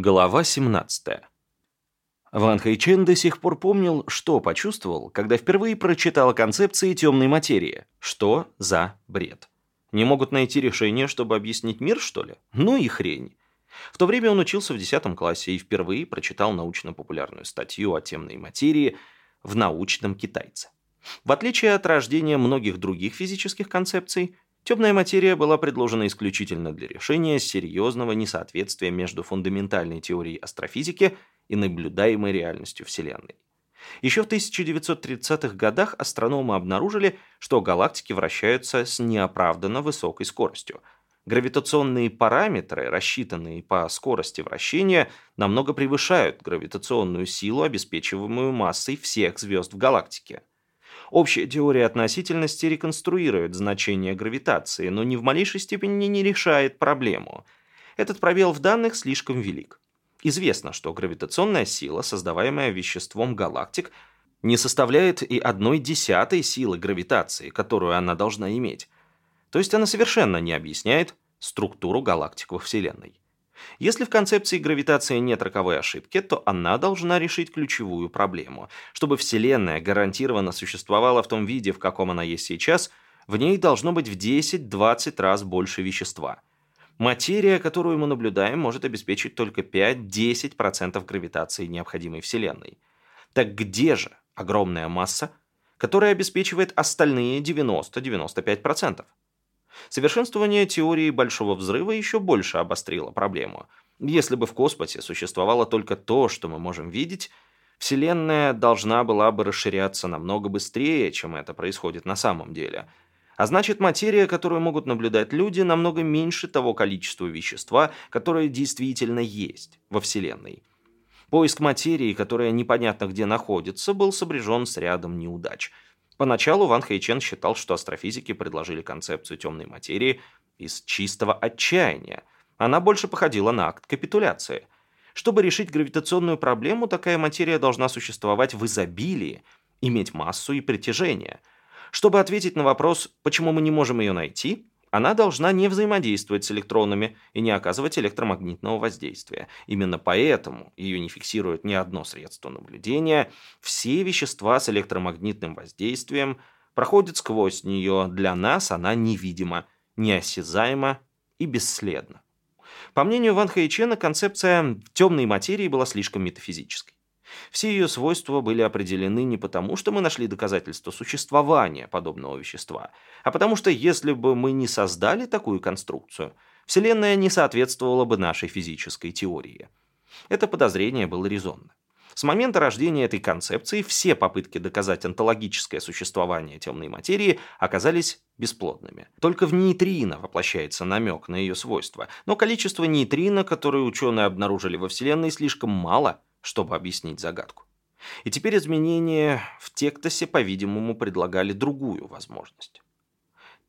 Глава 17. Ван Хайчен до сих пор помнил, что почувствовал, когда впервые прочитал концепции темной материи. Что за бред? Не могут найти решение, чтобы объяснить мир, что ли? Ну и хрень. В то время он учился в 10 классе и впервые прочитал научно-популярную статью о темной материи в научном китайце. В отличие от рождения многих других физических концепций, Темная материя была предложена исключительно для решения серьезного несоответствия между фундаментальной теорией астрофизики и наблюдаемой реальностью Вселенной. Еще в 1930-х годах астрономы обнаружили, что галактики вращаются с неоправданно высокой скоростью. Гравитационные параметры, рассчитанные по скорости вращения, намного превышают гравитационную силу, обеспечиваемую массой всех звезд в галактике. Общая теория относительности реконструирует значение гравитации, но ни в малейшей степени не решает проблему. Этот пробел в данных слишком велик. Известно, что гравитационная сила, создаваемая веществом галактик, не составляет и одной десятой силы гравитации, которую она должна иметь. То есть она совершенно не объясняет структуру галактик во Вселенной. Если в концепции гравитации нет роковой ошибки, то она должна решить ключевую проблему. Чтобы Вселенная гарантированно существовала в том виде, в каком она есть сейчас, в ней должно быть в 10-20 раз больше вещества. Материя, которую мы наблюдаем, может обеспечить только 5-10% гравитации необходимой Вселенной. Так где же огромная масса, которая обеспечивает остальные 90-95%? Совершенствование теории Большого Взрыва еще больше обострило проблему. Если бы в космосе существовало только то, что мы можем видеть, Вселенная должна была бы расширяться намного быстрее, чем это происходит на самом деле. А значит, материя, которую могут наблюдать люди, намного меньше того количества вещества, которое действительно есть во Вселенной. Поиск материи, которая непонятно где находится, был сопряжен с рядом неудач – Поначалу Ван Хэйчен считал, что астрофизики предложили концепцию темной материи из чистого отчаяния. Она больше походила на акт капитуляции. Чтобы решить гравитационную проблему, такая материя должна существовать в изобилии, иметь массу и притяжение. Чтобы ответить на вопрос, почему мы не можем ее найти, она должна не взаимодействовать с электронами и не оказывать электромагнитного воздействия. Именно поэтому ее не фиксирует ни одно средство наблюдения. Все вещества с электромагнитным воздействием проходят сквозь нее. Для нас она невидима, неосязаема и бесследна. По мнению Ван Хэйчена, концепция темной материи была слишком метафизической. Все ее свойства были определены не потому, что мы нашли доказательства существования подобного вещества, а потому что если бы мы не создали такую конструкцию, Вселенная не соответствовала бы нашей физической теории. Это подозрение было резонно. С момента рождения этой концепции все попытки доказать онтологическое существование темной материи оказались бесплодными. Только в нейтрино воплощается намек на ее свойства, но количество нейтрино, которые ученые обнаружили во Вселенной, слишком мало – чтобы объяснить загадку. И теперь изменения в тектосе, по-видимому, предлагали другую возможность.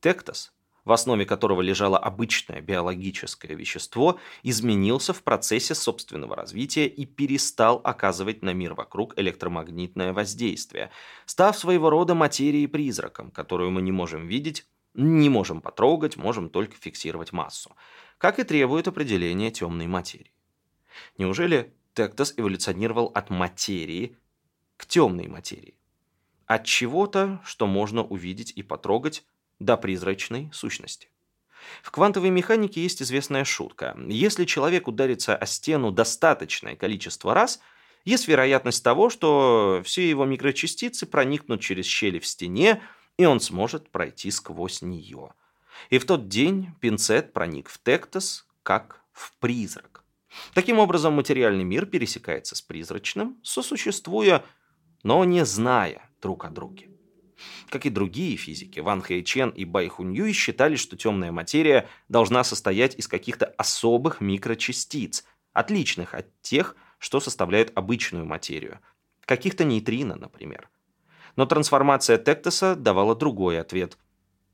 Тектос, в основе которого лежало обычное биологическое вещество, изменился в процессе собственного развития и перестал оказывать на мир вокруг электромагнитное воздействие, став своего рода материей-призраком, которую мы не можем видеть, не можем потрогать, можем только фиксировать массу, как и требует определения темной материи. Неужели Тектос эволюционировал от материи к темной материи. От чего-то, что можно увидеть и потрогать, до призрачной сущности. В квантовой механике есть известная шутка. Если человек ударится о стену достаточное количество раз, есть вероятность того, что все его микрочастицы проникнут через щели в стене, и он сможет пройти сквозь нее. И в тот день пинцет проник в Тектос, как в призрак. Таким образом, материальный мир пересекается с призрачным, сосуществуя, но не зная друг о друге. Как и другие физики, Ван Хэйчен и Бай Хуньюй считали, что темная материя должна состоять из каких-то особых микрочастиц, отличных от тех, что составляют обычную материю, каких-то нейтрино, например. Но трансформация Тектоса давала другой ответ.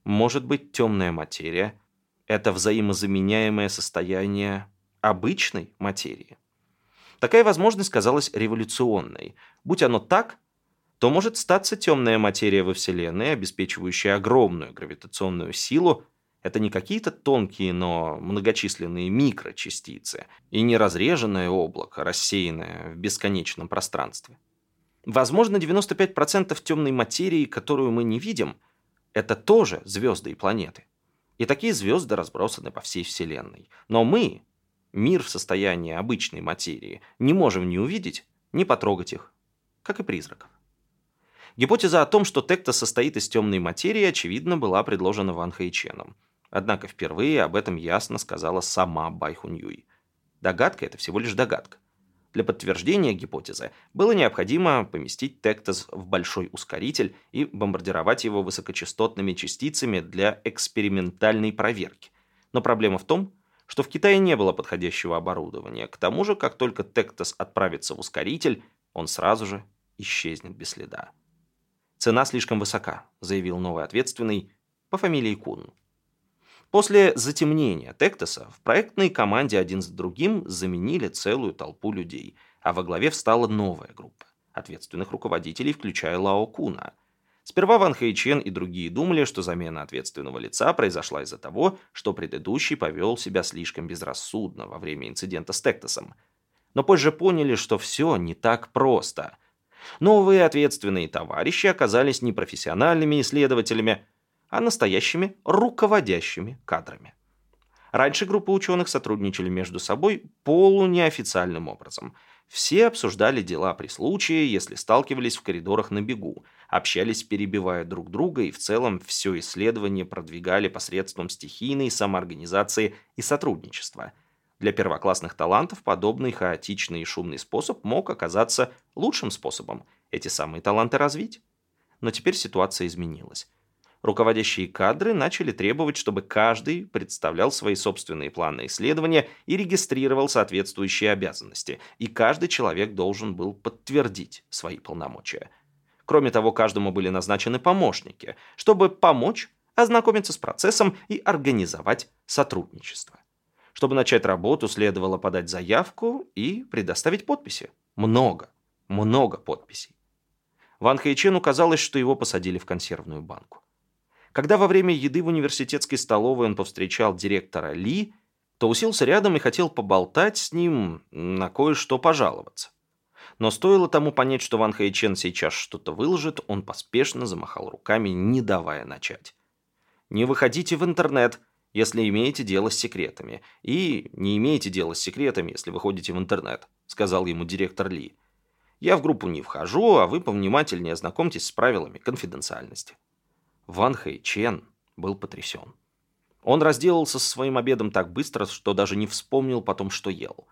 Может быть, темная материя – это взаимозаменяемое состояние обычной материи. Такая возможность казалась революционной. Будь оно так, то может статься темная материя во Вселенной, обеспечивающая огромную гравитационную силу, Это не какие-то тонкие, но многочисленные микрочастицы и не разреженное облако, рассеянное в бесконечном пространстве. Возможно, 95% темной материи, которую мы не видим, это тоже звезды и планеты. И такие звезды разбросаны по всей Вселенной. Но мы, мир в состоянии обычной материи, не можем ни увидеть, ни потрогать их, как и призраков. Гипотеза о том, что Текта состоит из темной материи, очевидно, была предложена Ван Хэйченом. Однако впервые об этом ясно сказала сама Байхуньюй. Догадка – это всего лишь догадка. Для подтверждения гипотезы было необходимо поместить Тектос в большой ускоритель и бомбардировать его высокочастотными частицами для экспериментальной проверки. Но проблема в том, что в Китае не было подходящего оборудования. К тому же, как только Тектос отправится в ускоритель, он сразу же исчезнет без следа. «Цена слишком высока», — заявил новый ответственный по фамилии Кун. После затемнения Тектоса в проектной команде один за другим заменили целую толпу людей, а во главе встала новая группа ответственных руководителей, включая Лао Куна. Сперва Ван Хэйчен и другие думали, что замена ответственного лица произошла из-за того, что предыдущий повел себя слишком безрассудно во время инцидента с Тектосом. Но позже поняли, что все не так просто. Новые ответственные товарищи оказались непрофессиональными исследователями, а настоящими руководящими кадрами. Раньше группы ученых сотрудничали между собой полунеофициальным образом. Все обсуждали дела при случае, если сталкивались в коридорах на бегу, общались, перебивая друг друга, и в целом все исследование продвигали посредством стихийной самоорганизации и сотрудничества. Для первоклассных талантов подобный хаотичный и шумный способ мог оказаться лучшим способом эти самые таланты развить. Но теперь ситуация изменилась руководящие кадры начали требовать, чтобы каждый представлял свои собственные планы исследования и регистрировал соответствующие обязанности, и каждый человек должен был подтвердить свои полномочия. Кроме того, каждому были назначены помощники, чтобы помочь ознакомиться с процессом и организовать сотрудничество. Чтобы начать работу, следовало подать заявку и предоставить подписи. Много, много подписей. Ван Хэйчену казалось, что его посадили в консервную банку. Когда во время еды в университетской столовой он повстречал директора Ли, то уселся рядом и хотел поболтать с ним, на кое-что пожаловаться. Но стоило тому понять, что Ван Хэйчен сейчас что-то выложит, он поспешно замахал руками, не давая начать. «Не выходите в интернет, если имеете дело с секретами. И не имеете дела с секретами, если выходите в интернет», сказал ему директор Ли. «Я в группу не вхожу, а вы повнимательнее ознакомьтесь с правилами конфиденциальности». Ван Хэй Чен был потрясен. Он разделался со своим обедом так быстро, что даже не вспомнил потом, что ел.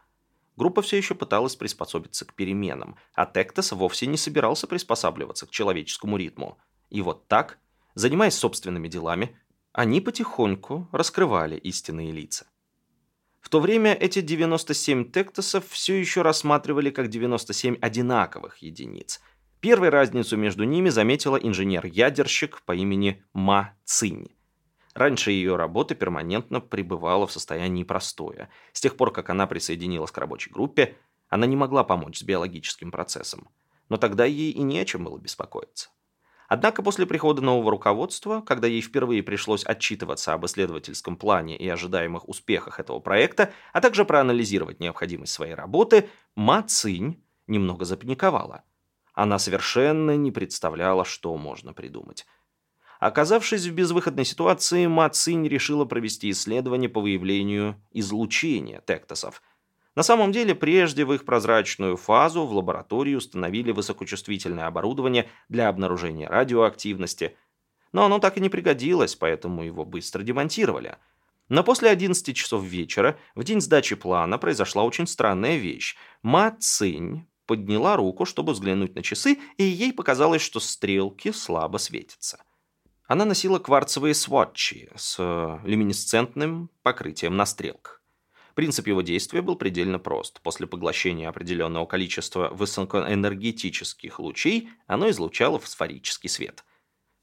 Группа все еще пыталась приспособиться к переменам, а Тектос вовсе не собирался приспосабливаться к человеческому ритму. И вот так, занимаясь собственными делами, они потихоньку раскрывали истинные лица. В то время эти 97 тектосов все еще рассматривали как 97 одинаковых единиц – Первой разницу между ними заметила инженер-ядерщик по имени Ма Цинь. Раньше ее работа перманентно пребывала в состоянии простоя. С тех пор, как она присоединилась к рабочей группе, она не могла помочь с биологическим процессом. Но тогда ей и не о чем было беспокоиться. Однако после прихода нового руководства, когда ей впервые пришлось отчитываться об исследовательском плане и ожидаемых успехах этого проекта, а также проанализировать необходимость своей работы, Ма Цинь немного запаниковала – она совершенно не представляла, что можно придумать. Оказавшись в безвыходной ситуации, Мацинь решила провести исследование по выявлению излучения тектосов. На самом деле, прежде в их прозрачную фазу в лаборатории установили высокочувствительное оборудование для обнаружения радиоактивности, но оно так и не пригодилось, поэтому его быстро демонтировали. Но после 11 часов вечера, в день сдачи плана, произошла очень странная вещь. Ма Цинь подняла руку, чтобы взглянуть на часы, и ей показалось, что стрелки слабо светятся. Она носила кварцевые сватчи с э, люминесцентным покрытием на стрелках. Принцип его действия был предельно прост. После поглощения определенного количества высокоэнергетических лучей оно излучало фосфорический свет.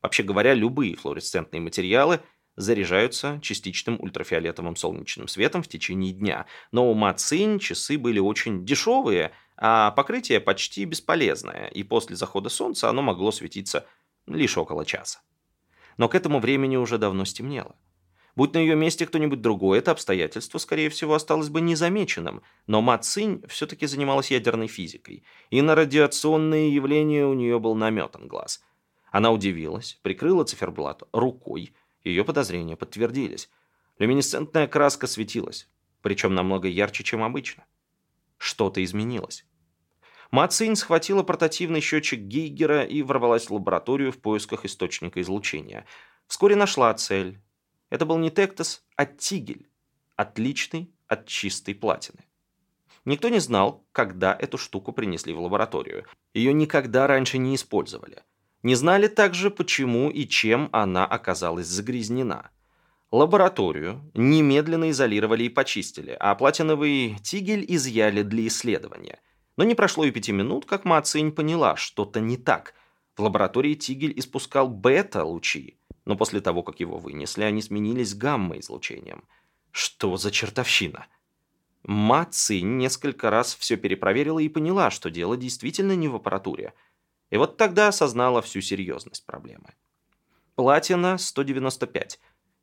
Вообще говоря, любые флуоресцентные материалы заряжаются частичным ультрафиолетовым солнечным светом в течение дня. Но у Мацинь часы были очень дешевые – а покрытие почти бесполезное, и после захода солнца оно могло светиться лишь около часа. Но к этому времени уже давно стемнело. Будь на ее месте кто-нибудь другой, это обстоятельство, скорее всего, осталось бы незамеченным. Но Ма Цинь все-таки занималась ядерной физикой, и на радиационные явления у нее был наметан глаз. Она удивилась, прикрыла циферблат рукой, ее подозрения подтвердились. Люминесцентная краска светилась, причем намного ярче, чем обычно. Что-то изменилось. Мацинь схватила портативный счетчик Гейгера и ворвалась в лабораторию в поисках источника излучения. Вскоре нашла цель это был не Тектос, а Тигель, отличный от чистой платины. Никто не знал, когда эту штуку принесли в лабораторию. Ее никогда раньше не использовали. Не знали также, почему и чем она оказалась загрязнена. Лабораторию немедленно изолировали и почистили, а платиновый тигель изъяли для исследования. Но не прошло и пяти минут, как Мацинь поняла, что-то не так. В лаборатории тигель испускал бета-лучи, но после того, как его вынесли, они сменились гамма-излучением. Что за чертовщина? Ма Цинь несколько раз все перепроверила и поняла, что дело действительно не в аппаратуре. И вот тогда осознала всю серьезность проблемы. Платина 195,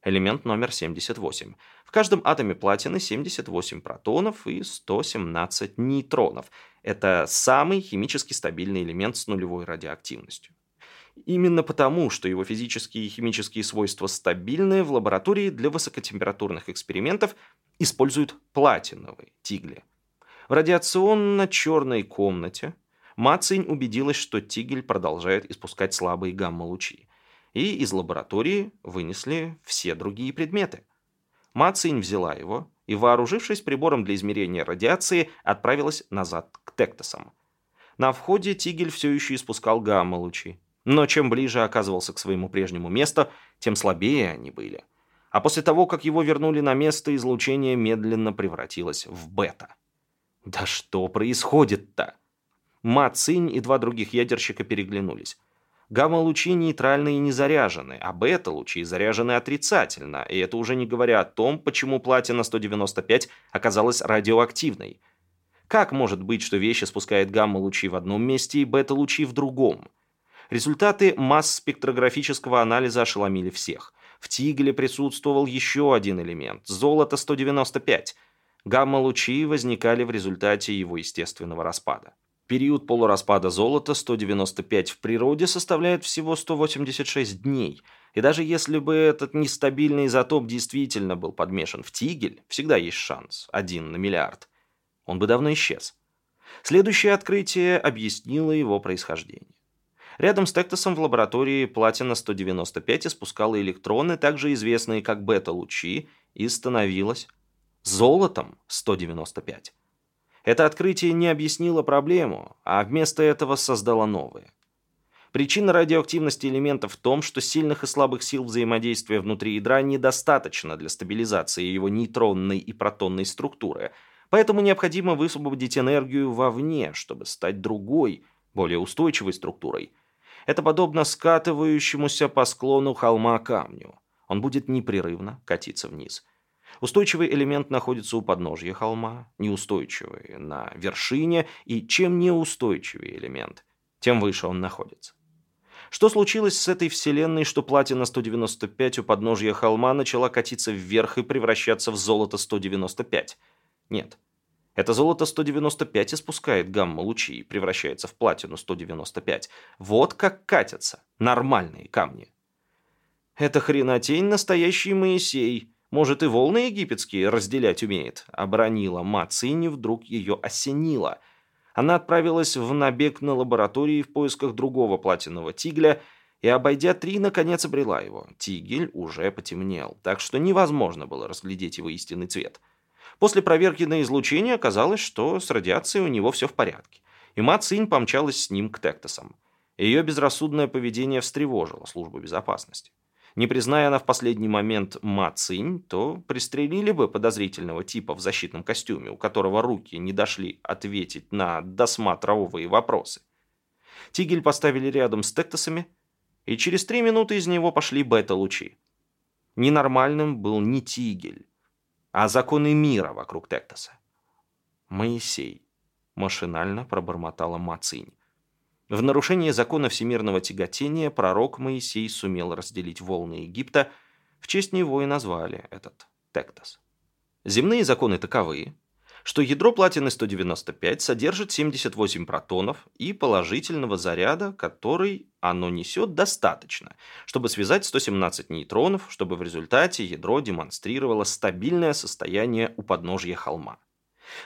элемент номер 78. В каждом атоме платины 78 протонов и 117 нейтронов. Это самый химически стабильный элемент с нулевой радиоактивностью. Именно потому, что его физические и химические свойства стабильны, в лаборатории для высокотемпературных экспериментов используют платиновые тигли. В радиационно-черной комнате Мацинь убедилась, что тигель продолжает испускать слабые гамма-лучи. И из лаборатории вынесли все другие предметы. Мацинь взяла его и, вооружившись прибором для измерения радиации, отправилась назад к Тектосам. На входе тигель все еще испускал гамма-лучи. Но чем ближе оказывался к своему прежнему месту, тем слабее они были. А после того, как его вернули на место, излучение медленно превратилось в бета. Да что происходит-то? Ма Цинь и два других ядерщика переглянулись. Гамма-лучи нейтральны и не заряжены, а бета-лучи заряжены отрицательно, и это уже не говоря о том, почему платина-195 оказалась радиоактивной. Как может быть, что вещь испускает гамма-лучи в одном месте и бета-лучи в другом? Результаты масс-спектрографического анализа ошеломили всех. В тигеле присутствовал еще один элемент – золото-195. Гамма-лучи возникали в результате его естественного распада. Период полураспада золота 195 в природе составляет всего 186 дней. И даже если бы этот нестабильный изотоп действительно был подмешан в тигель, всегда есть шанс – один на миллиард. Он бы давно исчез. Следующее открытие объяснило его происхождение. Рядом с Тектосом в лаборатории платина-195 испускала электроны, также известные как бета-лучи, и становилась золотом 195. Это открытие не объяснило проблему, а вместо этого создало новые. Причина радиоактивности элемента в том, что сильных и слабых сил взаимодействия внутри ядра недостаточно для стабилизации его нейтронной и протонной структуры, поэтому необходимо высвободить энергию вовне, чтобы стать другой, более устойчивой структурой – это подобно скатывающемуся по склону холма камню. Он будет непрерывно катиться вниз. Устойчивый элемент находится у подножья холма, неустойчивый на вершине, и чем неустойчивее элемент, тем выше он находится. Что случилось с этой вселенной, что платина-195 у подножья холма начала катиться вверх и превращаться в золото-195? Нет. Это золото 195 испускает гамма-лучи и превращается в платину 195. Вот как катятся нормальные камни. Это хренотень настоящий Моисей. Может, и волны египетские разделять умеет. Обронила Мацини, вдруг ее осенило. Она отправилась в набег на лаборатории в поисках другого платинового тигля и, обойдя три, наконец обрела его. Тигель уже потемнел, так что невозможно было разглядеть его истинный цвет. После проверки на излучение оказалось, что с радиацией у него все в порядке. И Ма Цинь помчалась с ним к Тектосам. Ее безрассудное поведение встревожило службу безопасности. Не призная она в последний момент Ма Цинь, то пристрелили бы подозрительного типа в защитном костюме, у которого руки не дошли ответить на досматровые вопросы. Тигель поставили рядом с Тектосами, и через три минуты из него пошли бета-лучи. Ненормальным был не Тигель, а законы мира вокруг Тектоса. Моисей. Машинально пробормотала Мацинь. В нарушение закона всемирного тяготения пророк Моисей сумел разделить волны Египта, В честь него и назвали этот Тектос. Земные законы таковы, что ядро платины-195 содержит 78 протонов и положительного заряда, который оно несет достаточно, чтобы связать 117 нейтронов, чтобы в результате ядро демонстрировало стабильное состояние у подножья холма.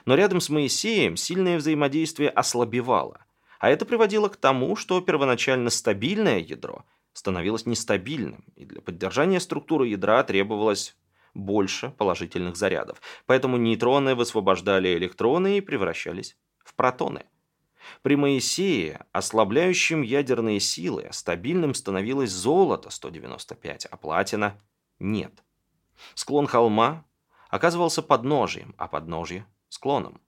Но рядом с Моисеем сильное взаимодействие ослабевало, а это приводило к тому, что первоначально стабильное ядро становилось нестабильным, и для поддержания структуры ядра требовалось больше положительных зарядов. Поэтому нейтроны высвобождали электроны и превращались в протоны. При Моисее ослабляющим ядерные силы стабильным становилось золото 195, а платина нет. Склон холма оказывался подножием, а подножье – склоном.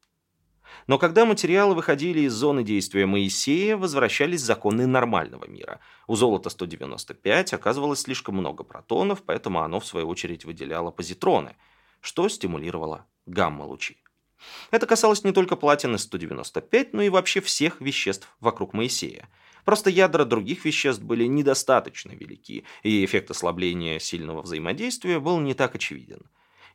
Но когда материалы выходили из зоны действия Моисея, возвращались законы нормального мира. У золота 195 оказывалось слишком много протонов, поэтому оно, в свою очередь, выделяло позитроны, что стимулировало гамма-лучи. Это касалось не только платины 195, но и вообще всех веществ вокруг Моисея. Просто ядра других веществ были недостаточно велики, и эффект ослабления сильного взаимодействия был не так очевиден.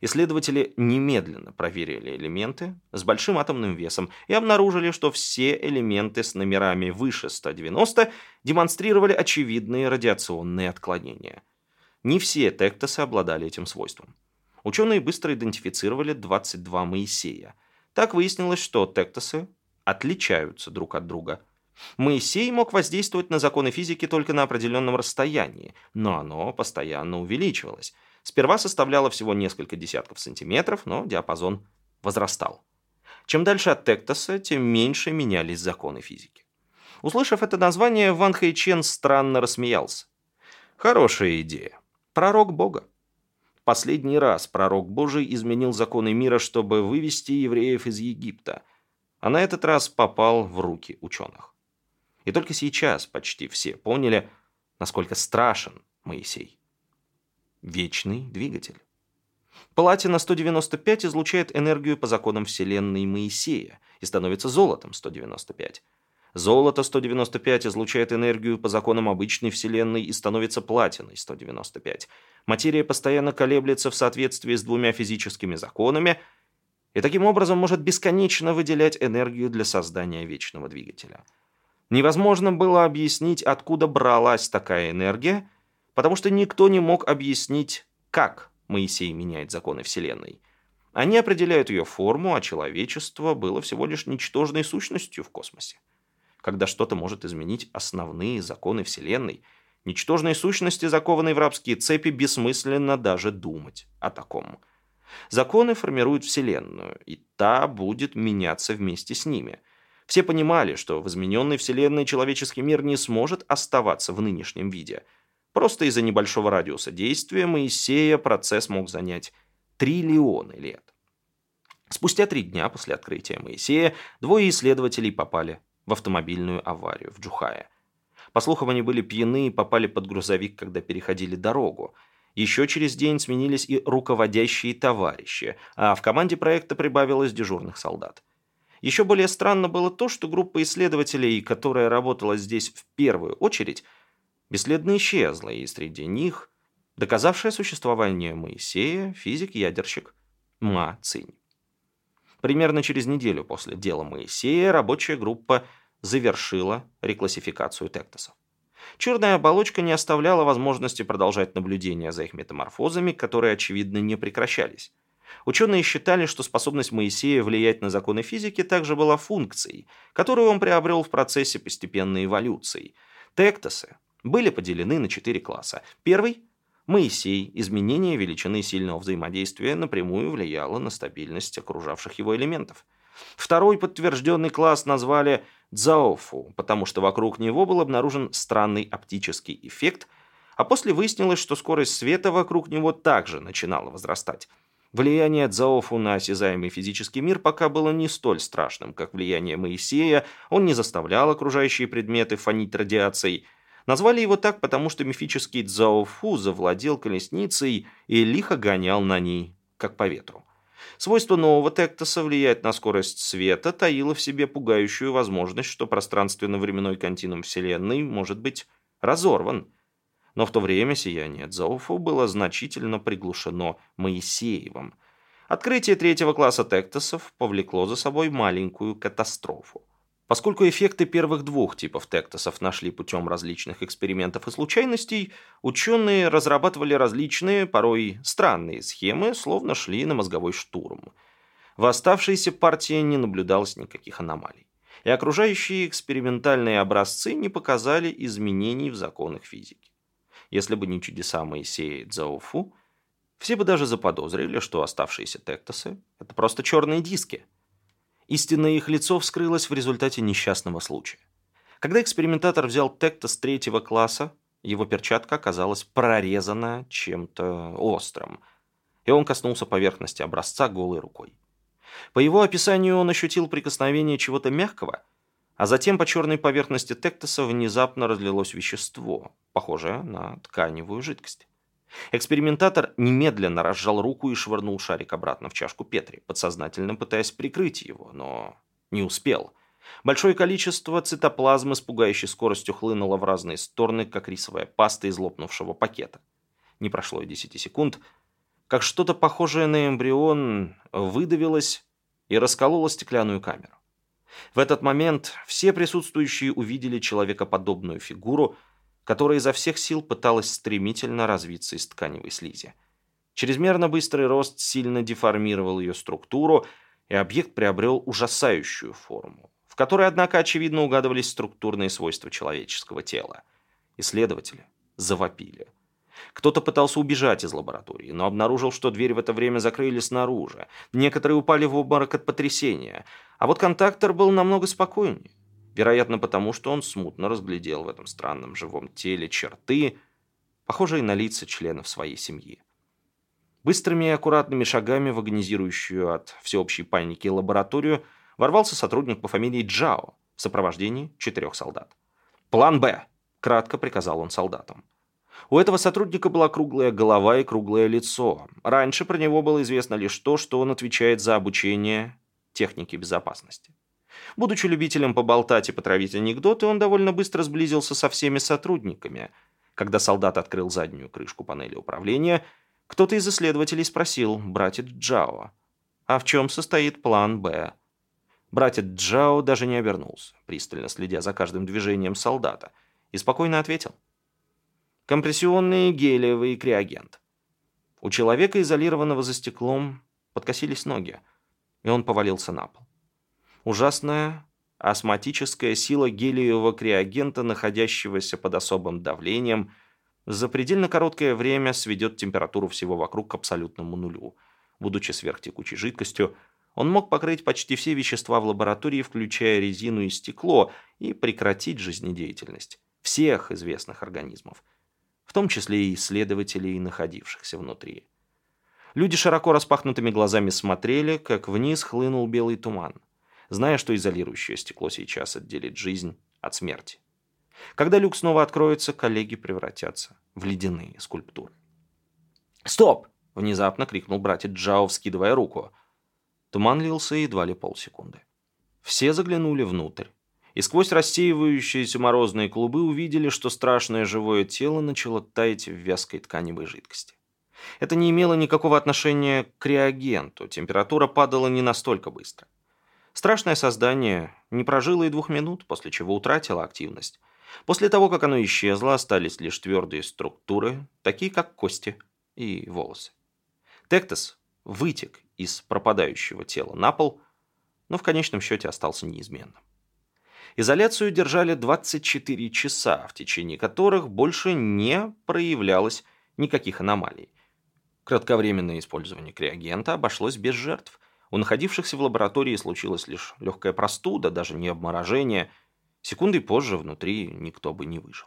Исследователи немедленно проверили элементы с большим атомным весом и обнаружили, что все элементы с номерами выше 190 демонстрировали очевидные радиационные отклонения. Не все тектосы обладали этим свойством. Ученые быстро идентифицировали 22 Моисея. Так выяснилось, что тектосы отличаются друг от друга. Моисей мог воздействовать на законы физики только на определенном расстоянии, но оно постоянно увеличивалось – Сперва составляло всего несколько десятков сантиметров, но диапазон возрастал. Чем дальше от Тектоса, тем меньше менялись законы физики. Услышав это название, Ван Хэйчен странно рассмеялся. Хорошая идея. Пророк Бога. Последний раз пророк Божий изменил законы мира, чтобы вывести евреев из Египта, а на этот раз попал в руки ученых. И только сейчас почти все поняли, насколько страшен Моисей. Вечный двигатель. Платина-195 излучает энергию по законам Вселенной Моисея и становится золотом-195. Золото-195 излучает энергию по законам обычной Вселенной и становится платиной-195. Материя постоянно колеблется в соответствии с двумя физическими законами и таким образом может бесконечно выделять энергию для создания вечного двигателя. Невозможно было объяснить, откуда бралась такая энергия – потому что никто не мог объяснить, как Моисей меняет законы Вселенной. Они определяют ее форму, а человечество было всего лишь ничтожной сущностью в космосе. Когда что-то может изменить основные законы Вселенной, ничтожной сущности, закованной в рабские цепи, бессмысленно даже думать о таком. Законы формируют Вселенную, и та будет меняться вместе с ними. Все понимали, что в измененной Вселенной человеческий мир не сможет оставаться в нынешнем виде – Просто из-за небольшого радиуса действия Моисея процесс мог занять триллионы лет. Спустя три дня после открытия Моисея двое исследователей попали в автомобильную аварию в Джухае. По слухам, они были пьяны и попали под грузовик, когда переходили дорогу. Еще через день сменились и руководящие товарищи, а в команде проекта прибавилось дежурных солдат. Еще более странно было то, что группа исследователей, которая работала здесь в первую очередь, бесследно исчезла, и среди них доказавшая существование Моисея физик-ядерщик Ма Цинь. Примерно через неделю после дела Моисея рабочая группа завершила реклассификацию тектосов. Черная оболочка не оставляла возможности продолжать наблюдения за их метаморфозами, которые, очевидно, не прекращались. Ученые считали, что способность Моисея влиять на законы физики также была функцией, которую он приобрел в процессе постепенной эволюции. Тектосы были поделены на четыре класса. Первый – Моисей. Изменение величины сильного взаимодействия напрямую влияло на стабильность окружавших его элементов. Второй подтвержденный класс назвали Дзаофу, потому что вокруг него был обнаружен странный оптический эффект, а после выяснилось, что скорость света вокруг него также начинала возрастать. Влияние Дзаофу на осязаемый физический мир пока было не столь страшным, как влияние Моисея, он не заставлял окружающие предметы фонить радиацией – Назвали его так, потому что мифический Цзаофу завладел колесницей и лихо гонял на ней, как по ветру. Свойство нового тектоса влиять на скорость света таило в себе пугающую возможность, что пространственно-временной континуум Вселенной может быть разорван. Но в то время сияние Дзоуфу было значительно приглушено Моисеевым. Открытие третьего класса тектосов повлекло за собой маленькую катастрофу. Поскольку эффекты первых двух типов тектосов нашли путем различных экспериментов и случайностей, ученые разрабатывали различные, порой странные схемы, словно шли на мозговой штурм. В оставшейся партии не наблюдалось никаких аномалий, и окружающие экспериментальные образцы не показали изменений в законах физики. Если бы не чудеса Моисея и Цзауфу, все бы даже заподозрили, что оставшиеся тектосы – это просто черные диски – Истинное их лицо вскрылось в результате несчастного случая. Когда экспериментатор взял тектос третьего класса, его перчатка оказалась прорезана чем-то острым, и он коснулся поверхности образца голой рукой. По его описанию он ощутил прикосновение чего-то мягкого, а затем по черной поверхности тектоса внезапно разлилось вещество, похожее на тканевую жидкость. Экспериментатор немедленно разжал руку и швырнул шарик обратно в чашку Петри, подсознательно пытаясь прикрыть его, но не успел. Большое количество цитоплазмы с пугающей скоростью хлынуло в разные стороны, как рисовая паста из лопнувшего пакета. Не прошло и 10 секунд, как что-то похожее на эмбрион выдавилось и раскололо стеклянную камеру. В этот момент все присутствующие увидели человекоподобную фигуру – которая изо всех сил пыталась стремительно развиться из тканевой слизи. Чрезмерно быстрый рост сильно деформировал ее структуру, и объект приобрел ужасающую форму, в которой, однако, очевидно угадывались структурные свойства человеческого тела. Исследователи завопили. Кто-то пытался убежать из лаборатории, но обнаружил, что дверь в это время закрыли снаружи. Некоторые упали в обморок от потрясения. А вот контактор был намного спокойнее. Вероятно, потому что он смутно разглядел в этом странном живом теле черты, похожие на лица членов своей семьи. Быстрыми и аккуратными шагами в агонизирующую от всеобщей паники лабораторию ворвался сотрудник по фамилии Джао в сопровождении четырех солдат. «План Б!» – кратко приказал он солдатам. У этого сотрудника была круглая голова и круглое лицо. Раньше про него было известно лишь то, что он отвечает за обучение техники безопасности. Будучи любителем поболтать и потравить анекдоты, он довольно быстро сблизился со всеми сотрудниками. Когда солдат открыл заднюю крышку панели управления, кто-то из исследователей спросил братец Джао, а в чем состоит план «Б». Братец Джао даже не обернулся, пристально следя за каждым движением солдата, и спокойно ответил. Компрессионный гелиевый криогент. У человека, изолированного за стеклом, подкосились ноги, и он повалился на пол. Ужасная астматическая сила гелиевого криогента, находящегося под особым давлением, за предельно короткое время сведет температуру всего вокруг к абсолютному нулю. Будучи сверхтекучей жидкостью, он мог покрыть почти все вещества в лаборатории, включая резину и стекло, и прекратить жизнедеятельность всех известных организмов, в том числе и исследователей, находившихся внутри. Люди широко распахнутыми глазами смотрели, как вниз хлынул белый туман зная, что изолирующее стекло сейчас отделит жизнь от смерти. Когда люк снова откроется, коллеги превратятся в ледяные скульптуры. «Стоп!» – внезапно крикнул братец Джао, вскидывая руку. Туман лился едва ли полсекунды. Все заглянули внутрь. И сквозь рассеивающиеся морозные клубы увидели, что страшное живое тело начало таять в вязкой тканевой жидкости. Это не имело никакого отношения к реагенту, температура падала не настолько быстро. Страшное создание не прожило и двух минут, после чего утратило активность. После того, как оно исчезло, остались лишь твердые структуры, такие как кости и волосы. Тектос вытек из пропадающего тела на пол, но в конечном счете остался неизменным. Изоляцию держали 24 часа, в течение которых больше не проявлялось никаких аномалий. Кратковременное использование криогента обошлось без жертв – у находившихся в лаборатории случилась лишь легкая простуда, даже не обморожение. Секунды позже внутри никто бы не выжил.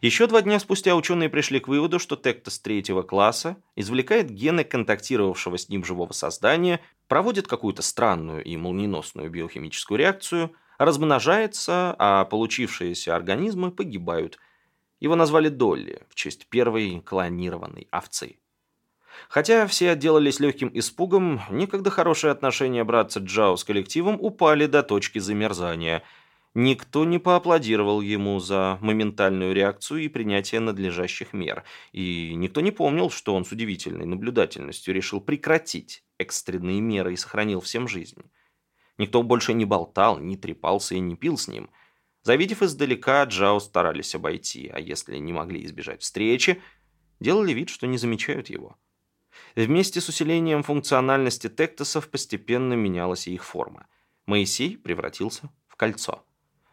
Еще два дня спустя ученые пришли к выводу, что тектос третьего класса извлекает гены контактировавшего с ним живого создания, проводит какую-то странную и молниеносную биохимическую реакцию, размножается, а получившиеся организмы погибают. Его назвали Долли в честь первой клонированной овцы. Хотя все отделались легким испугом, некогда хорошие отношения братца Джао с коллективом упали до точки замерзания. Никто не поаплодировал ему за моментальную реакцию и принятие надлежащих мер, и никто не помнил, что он с удивительной наблюдательностью решил прекратить экстренные меры и сохранил всем жизнь. Никто больше не болтал, не трепался и не пил с ним. Завидев издалека, Джао старались обойти, а если не могли избежать встречи, делали вид, что не замечают его. Вместе с усилением функциональности тектосов постепенно менялась и их форма. Моисей превратился в кольцо.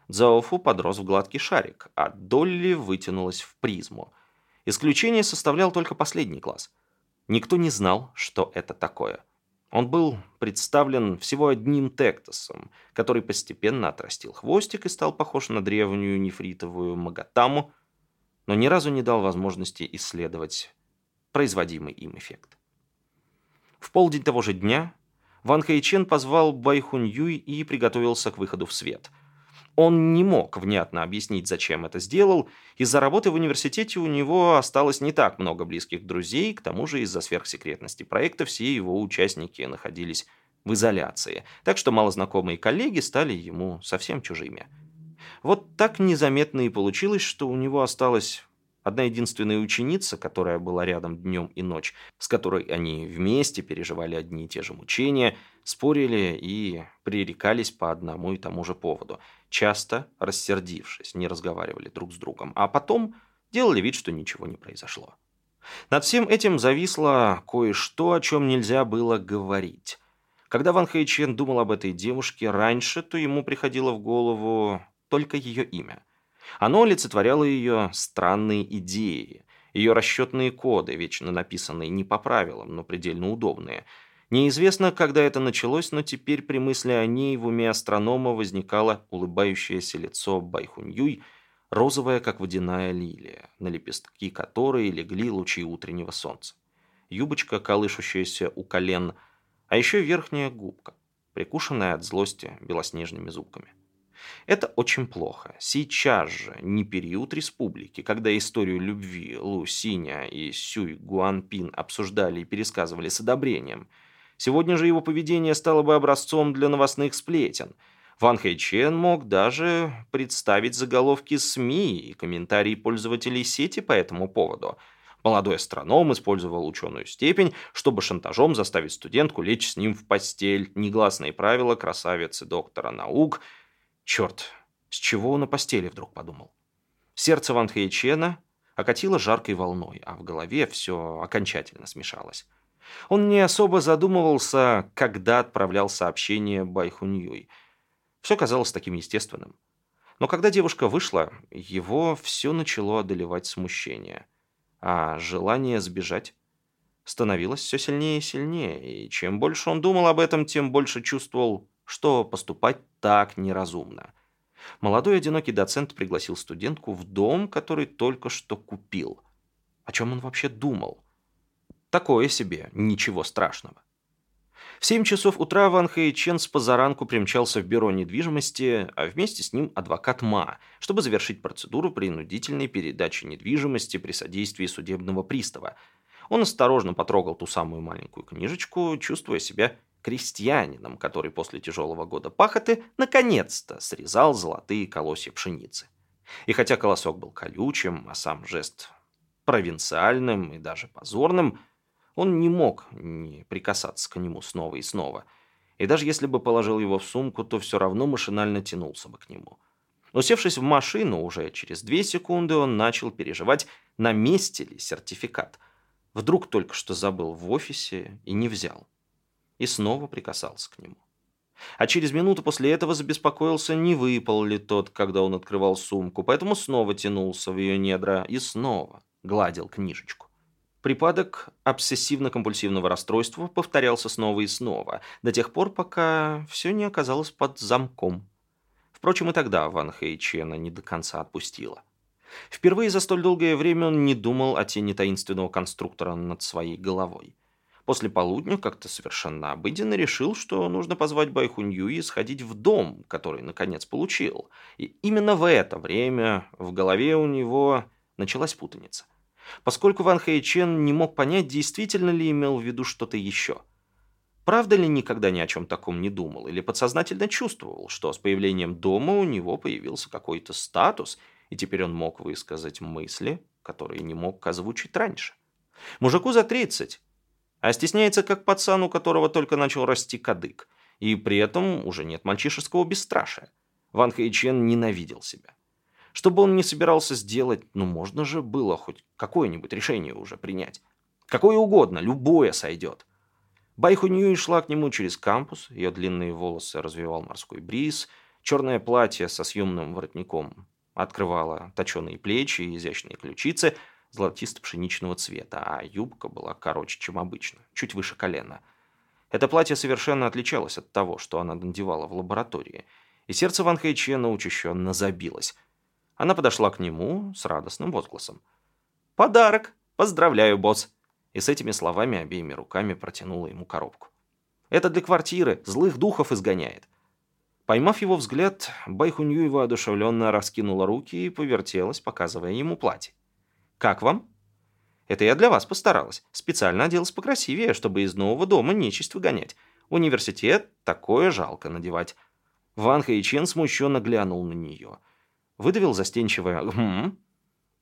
Дзаофу подрос в гладкий шарик, а Долли вытянулась в призму. Исключение составлял только последний класс. Никто не знал, что это такое. Он был представлен всего одним тектосом, который постепенно отрастил хвостик и стал похож на древнюю нефритовую магатаму, но ни разу не дал возможности исследовать производимый им эффект. В полдень того же дня Ван Хэйчен позвал Байхунь Юй и приготовился к выходу в свет – он не мог внятно объяснить, зачем это сделал. Из-за работы в университете у него осталось не так много близких друзей, к тому же из-за сверхсекретности проекта все его участники находились в изоляции, так что малознакомые коллеги стали ему совсем чужими. Вот так незаметно и получилось, что у него осталось Одна единственная ученица, которая была рядом днем и ночь, с которой они вместе переживали одни и те же мучения, спорили и пререкались по одному и тому же поводу, часто рассердившись, не разговаривали друг с другом, а потом делали вид, что ничего не произошло. Над всем этим зависло кое-что, о чем нельзя было говорить. Когда Ван Хэйчен думал об этой девушке раньше, то ему приходило в голову только ее имя – оно олицетворяло ее странные идеи, ее расчетные коды, вечно написанные не по правилам, но предельно удобные. Неизвестно, когда это началось, но теперь при мысли о ней в уме астронома возникало улыбающееся лицо Байхуньюй, розовое, как водяная лилия, на лепестки которой легли лучи утреннего солнца. Юбочка, колышущаяся у колен, а еще верхняя губка, прикушенная от злости белоснежными зубками. Это очень плохо. Сейчас же не период республики, когда историю любви Лу Синя и Сюй Гуанпин обсуждали и пересказывали с одобрением. Сегодня же его поведение стало бы образцом для новостных сплетен. Ван Хэйчен мог даже представить заголовки СМИ и комментарии пользователей сети по этому поводу – Молодой астроном использовал ученую степень, чтобы шантажом заставить студентку лечь с ним в постель. Негласные правила красавицы доктора наук – Черт, с чего он на постели вдруг подумал? Сердце Ван Хэйчена окатило жаркой волной, а в голове все окончательно смешалось. Он не особо задумывался, когда отправлял сообщение Байхуньюй. Все казалось таким естественным. Но когда девушка вышла, его все начало одолевать смущение. А желание сбежать становилось все сильнее и сильнее, и чем больше он думал об этом, тем больше чувствовал что поступать так неразумно. Молодой одинокий доцент пригласил студентку в дом, который только что купил. О чем он вообще думал? Такое себе, ничего страшного. В 7 часов утра Ван Хэйчен с позаранку примчался в бюро недвижимости, а вместе с ним адвокат Ма, чтобы завершить процедуру принудительной передачи недвижимости при содействии судебного пристава. Он осторожно потрогал ту самую маленькую книжечку, чувствуя себя крестьянином, который после тяжелого года пахоты наконец-то срезал золотые колосья пшеницы. И хотя колосок был колючим, а сам жест провинциальным и даже позорным, он не мог не прикасаться к нему снова и снова. И даже если бы положил его в сумку, то все равно машинально тянулся бы к нему. Усевшись в машину, уже через две секунды он начал переживать, на месте ли сертификат. Вдруг только что забыл в офисе и не взял и снова прикасался к нему. А через минуту после этого забеспокоился, не выпал ли тот, когда он открывал сумку, поэтому снова тянулся в ее недра и снова гладил книжечку. Припадок обсессивно-компульсивного расстройства повторялся снова и снова, до тех пор, пока все не оказалось под замком. Впрочем, и тогда Ван Хэйчена не до конца отпустила. Впервые за столь долгое время он не думал о тени таинственного конструктора над своей головой. После полудня как-то совершенно обыденно решил, что нужно позвать Байхунью и сходить в дом, который наконец получил. И именно в это время в голове у него началась путаница. Поскольку Ван Хэйчен не мог понять, действительно ли имел в виду что-то еще. Правда ли никогда ни о чем таком не думал или подсознательно чувствовал, что с появлением дома у него появился какой-то статус, и теперь он мог высказать мысли, которые не мог озвучить раньше? Мужику за 30, а стесняется как пацан, у которого только начал расти кадык, и при этом уже нет мальчишеского бесстрашия. Ван Хэйчен ненавидел себя. Что бы он ни собирался сделать, ну можно же было хоть какое-нибудь решение уже принять. Какое угодно, любое сойдет. Байху Ньюи шла к нему через кампус, ее длинные волосы развивал морской бриз, черное платье со съемным воротником открывало точеные плечи и изящные ключицы золотисто-пшеничного цвета, а юбка была короче, чем обычно, чуть выше колена. Это платье совершенно отличалось от того, что она надевала в лаборатории, и сердце Ван Хэйчена учащенно забилось. Она подошла к нему с радостным возгласом. «Подарок! Поздравляю, босс!» И с этими словами обеими руками протянула ему коробку. «Это для квартиры, злых духов изгоняет». Поймав его взгляд, Байхуньюй воодушевленно раскинула руки и повертелась, показывая ему платье. «Как вам?» «Это я для вас постаралась. Специально оделась покрасивее, чтобы из нового дома нечисть выгонять. университет такое жалко надевать». Ван Хэйчен смущенно глянул на нее. Выдавил застенчивое «Хм?»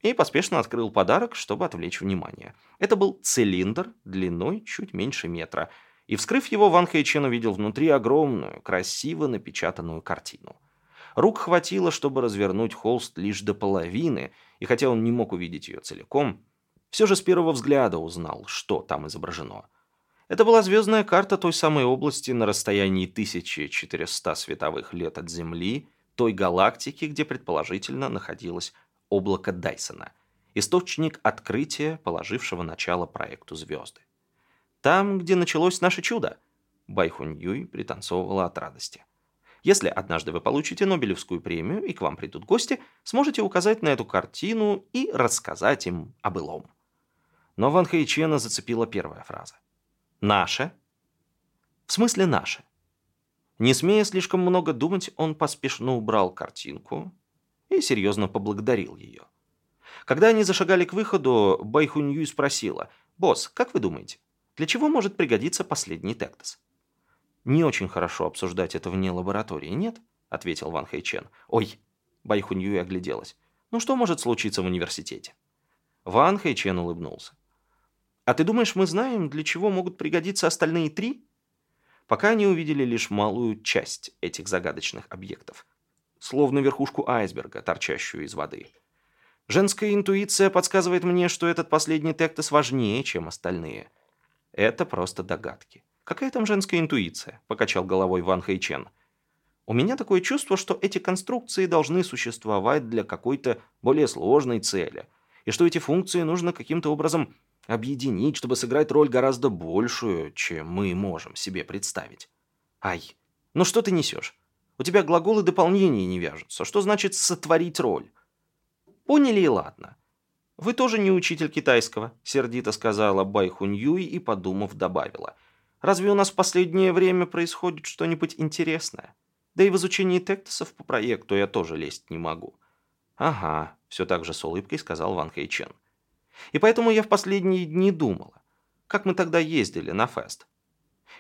и поспешно открыл подарок, чтобы отвлечь внимание. Это был цилиндр длиной чуть меньше метра, и, вскрыв его, Ван Хэйчен увидел внутри огромную, красиво напечатанную картину. Рук хватило, чтобы развернуть холст лишь до половины, и хотя он не мог увидеть ее целиком, все же с первого взгляда узнал, что там изображено – это была звездная карта той самой области на расстоянии 1400 световых лет от Земли, той галактики, где предположительно находилось облако Дайсона, источник открытия, положившего начало проекту звезды. Там, где началось наше чудо, Байхунь Юй пританцовывала от радости. Если однажды вы получите Нобелевскую премию и к вам придут гости, сможете указать на эту картину и рассказать им о былом. Но Ван Хэйчена зацепила первая фраза. Наше? В смысле наше? Не смея слишком много думать, он поспешно убрал картинку и серьезно поблагодарил ее. Когда они зашагали к выходу, Байхунью спросила, «Босс, как вы думаете, для чего может пригодиться последний тектос?» «Не очень хорошо обсуждать это вне лаборатории, нет?» — ответил Ван Хэйчен. «Ой!» — Байхунью огляделась. «Ну что может случиться в университете?» Ван Хэйчен улыбнулся. А ты думаешь, мы знаем, для чего могут пригодиться остальные три? Пока они увидели лишь малую часть этих загадочных объектов. Словно верхушку айсберга, торчащую из воды. Женская интуиция подсказывает мне, что этот последний тектос важнее, чем остальные. Это просто догадки. Какая там женская интуиция? Покачал головой Ван Хэйчен. У меня такое чувство, что эти конструкции должны существовать для какой-то более сложной цели, и что эти функции нужно каким-то образом объединить, чтобы сыграть роль гораздо большую, чем мы можем себе представить. Ай, ну что ты несешь? У тебя глаголы дополнения не вяжутся. Что значит «сотворить роль»? Поняли и ладно. Вы тоже не учитель китайского, сердито сказала Бай Хуньюй и, подумав, добавила. Разве у нас в последнее время происходит что-нибудь интересное? Да и в изучении тектосов по проекту я тоже лезть не могу. Ага, все так же с улыбкой сказал Ван Хэйчен. И поэтому я в последние дни думала, как мы тогда ездили на фест.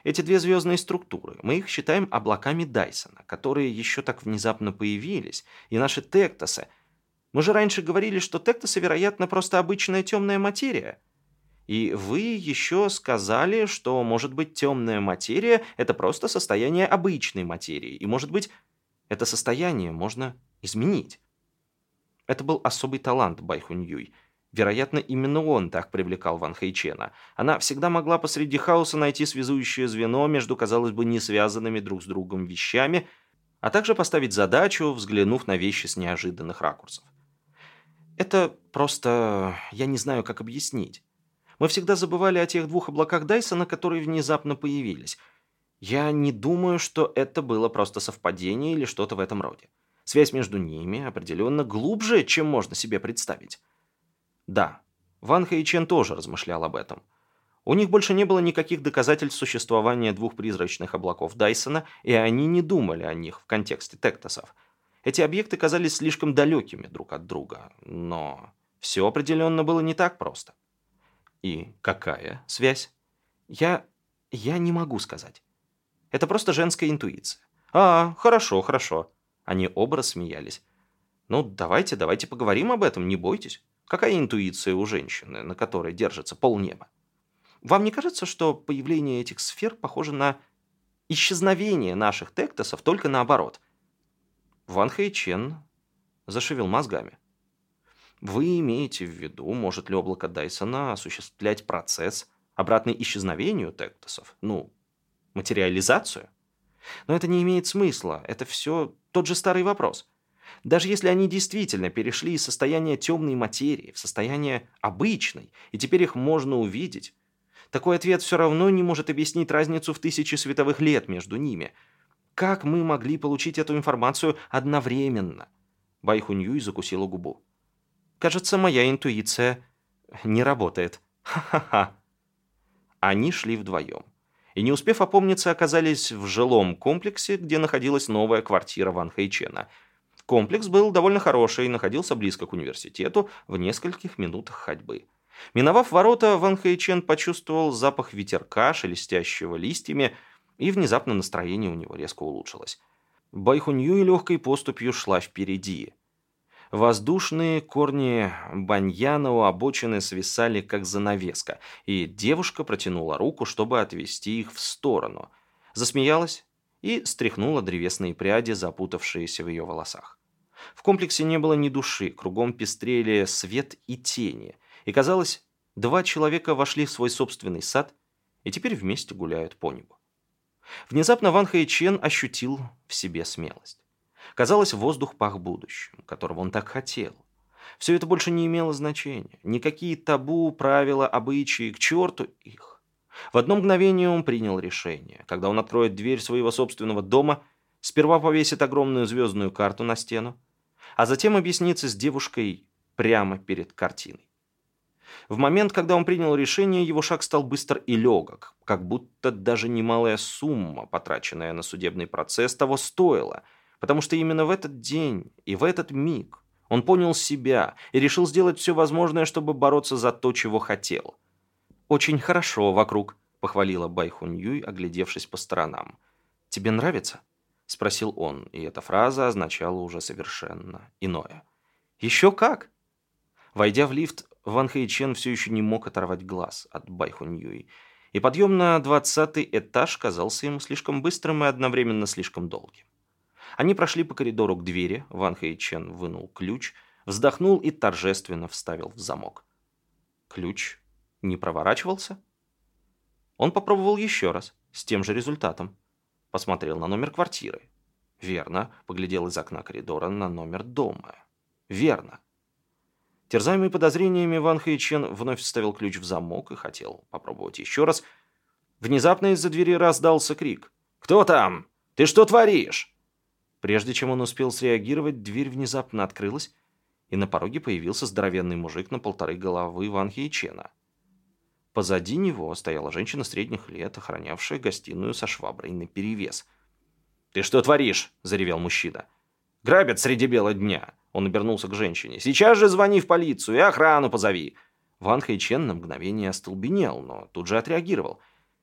Эти две звездные структуры, мы их считаем облаками Дайсона, которые еще так внезапно появились, и наши тектосы. Мы же раньше говорили, что тектосы, вероятно, просто обычная темная материя. И вы еще сказали, что, может быть, темная материя – это просто состояние обычной материи, и, может быть, это состояние можно изменить. Это был особый талант Байхуньюй – Вероятно, именно он так привлекал Ван Хэйчена. Она всегда могла посреди хаоса найти связующее звено между, казалось бы, не связанными друг с другом вещами, а также поставить задачу, взглянув на вещи с неожиданных ракурсов. Это просто... я не знаю, как объяснить. Мы всегда забывали о тех двух облаках Дайсона, которые внезапно появились. Я не думаю, что это было просто совпадение или что-то в этом роде. Связь между ними определенно глубже, чем можно себе представить. Да, Ван Хэйчен тоже размышлял об этом. У них больше не было никаких доказательств существования двух призрачных облаков Дайсона, и они не думали о них в контексте тектосов. Эти объекты казались слишком далекими друг от друга, но все определенно было не так просто. И какая связь? Я... Я не могу сказать. Это просто женская интуиция. А, хорошо, хорошо. Они оба рассмеялись. Ну, давайте, давайте поговорим об этом, не бойтесь. Какая интуиция у женщины, на которой держится полнеба? Вам не кажется, что появление этих сфер похоже на исчезновение наших тектосов, только наоборот? Ван Хэйчен зашевел мозгами. Вы имеете в виду, может ли облако Дайсона осуществлять процесс, обратный исчезновению тектосов? Ну, материализацию? Но это не имеет смысла, это все тот же старый вопрос. Даже если они действительно перешли из состояния темной материи в состояние обычной, и теперь их можно увидеть, такой ответ все равно не может объяснить разницу в тысячи световых лет между ними. Как мы могли получить эту информацию одновременно? Байхуньюй закусила губу. Кажется, моя интуиция не работает. Ха-ха-ха. Они шли вдвоем. И не успев опомниться, оказались в жилом комплексе, где находилась новая квартира Ван Хэйчена. Комплекс был довольно хороший находился близко к университету, в нескольких минутах ходьбы. Миновав ворота, Ван Хэйчен почувствовал запах ветерка, шелестящего листьями, и внезапно настроение у него резко улучшилось. Байхунью и легкой поступью шла впереди. Воздушные корни баньяна у обочины свисали, как занавеска, и девушка протянула руку, чтобы отвести их в сторону. Засмеялась и стряхнула древесные пряди, запутавшиеся в ее волосах. В комплексе не было ни души, кругом пестрели свет и тени, и, казалось, два человека вошли в свой собственный сад и теперь вместе гуляют по небу. Внезапно Ван Хэйчен ощутил в себе смелость. Казалось, воздух пах будущим, которого он так хотел. Все это больше не имело значения. Никакие табу, правила, обычаи, к черту их. В одно мгновение он принял решение. Когда он откроет дверь своего собственного дома, сперва повесит огромную звездную карту на стену, а затем объяснится с девушкой прямо перед картиной. В момент, когда он принял решение, его шаг стал быстр и легок, как будто даже немалая сумма, потраченная на судебный процесс, того стоила – потому что именно в этот день и в этот миг он понял себя и решил сделать все возможное, чтобы бороться за то, чего хотел. «Очень хорошо вокруг», — похвалила Байхун Юй, оглядевшись по сторонам. «Тебе нравится?» — спросил он, и эта фраза означала уже совершенно иное. «Еще как!» Войдя в лифт, Ван Хэйчен все еще не мог оторвать глаз от Байхун Юй, и подъем на двадцатый этаж казался ему слишком быстрым и одновременно слишком долгим. Они прошли по коридору к двери, Ван Хэйчен вынул ключ, вздохнул и торжественно вставил в замок. Ключ не проворачивался? Он попробовал еще раз, с тем же результатом. Посмотрел на номер квартиры. Верно, поглядел из окна коридора на номер дома. Верно. Терзаемый подозрениями, Ван Хэйчен вновь вставил ключ в замок и хотел попробовать еще раз. Внезапно из-за двери раздался крик. «Кто там? Ты что творишь?» Прежде чем он успел среагировать, дверь внезапно открылась, и на пороге появился здоровенный мужик на полторы головы Ван Хейчена. Позади него стояла женщина средних лет, охранявшая гостиную со шваброй наперевес. «Ты что творишь?» – заревел мужчина. «Грабят среди бела дня!» Он обернулся к женщине. «Сейчас же звони в полицию и охрану позови!» Ван Хэйчен на мгновение остолбенел, но тут же отреагировал.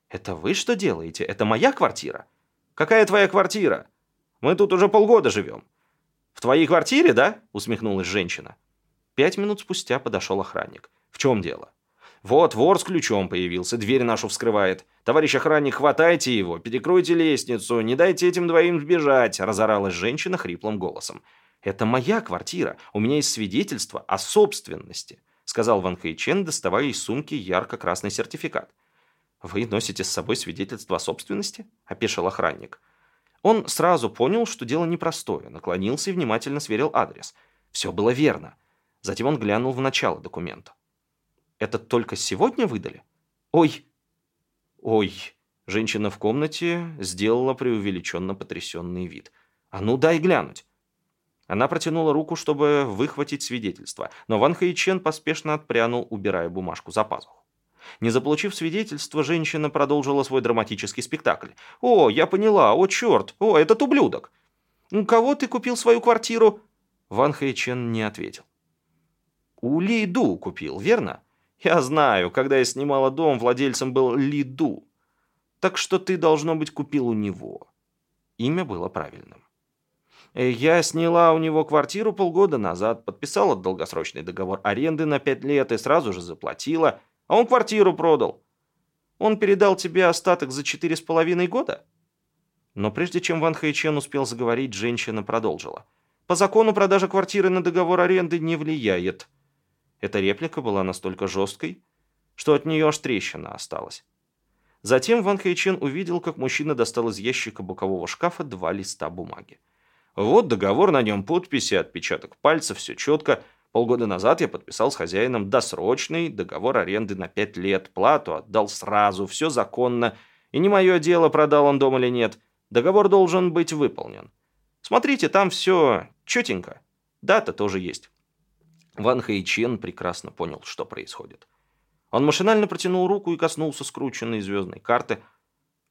«Это вы что делаете? Это моя квартира?» «Какая твоя квартира?» Мы тут уже полгода живем». «В твоей квартире, да?» – усмехнулась женщина. Пять минут спустя подошел охранник. «В чем дело?» «Вот, вор с ключом появился, дверь нашу вскрывает. Товарищ охранник, хватайте его, перекройте лестницу, не дайте этим двоим сбежать», – разоралась женщина хриплым голосом. «Это моя квартира, у меня есть свидетельство о собственности», – сказал Ван Хэйчен, доставая из сумки ярко-красный сертификат. «Вы носите с собой свидетельство о собственности?» – опешил охранник. Он сразу понял, что дело непростое, наклонился и внимательно сверил адрес. Все было верно. Затем он глянул в начало документа. «Это только сегодня выдали?» «Ой!» «Ой!» Женщина в комнате сделала преувеличенно потрясенный вид. «А ну дай глянуть!» Она протянула руку, чтобы выхватить свидетельство, но Ван Хэйчен поспешно отпрянул, убирая бумажку за пазуху. Не заполучив свидетельство, женщина продолжила свой драматический спектакль. «О, я поняла, о черт, о, этот ублюдок!» «У кого ты купил свою квартиру?» Ван Хэйчен не ответил. «У Ли Ду купил, верно?» «Я знаю, когда я снимала дом, владельцем был Ли Ду». Так что ты, должно быть, купил у него. Имя было правильным. Э, я сняла у него квартиру полгода назад, подписала долгосрочный договор аренды на пять лет и сразу же заплатила, а он квартиру продал. Он передал тебе остаток за четыре с половиной года? Но прежде чем Ван Хэйчен успел заговорить, женщина продолжила. По закону продажа квартиры на договор аренды не влияет. Эта реплика была настолько жесткой, что от нее аж трещина осталась. Затем Ван Хэйчен увидел, как мужчина достал из ящика бокового шкафа два листа бумаги. Вот договор, на нем подписи, отпечаток пальцев, все четко. Полгода назад я подписал с хозяином досрочный договор аренды на пять лет. Плату отдал сразу, все законно. И не мое дело, продал он дом или нет. Договор должен быть выполнен. Смотрите, там все четенько. Дата тоже есть. Ван Хэйчен прекрасно понял, что происходит. Он машинально протянул руку и коснулся скрученной звездной карты –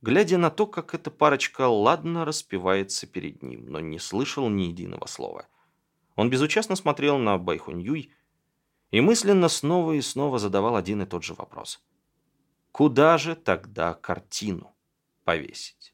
глядя на то, как эта парочка ладно распевается перед ним, но не слышал ни единого слова. Он безучастно смотрел на Байхуньюй и мысленно снова и снова задавал один и тот же вопрос. Куда же тогда картину повесить?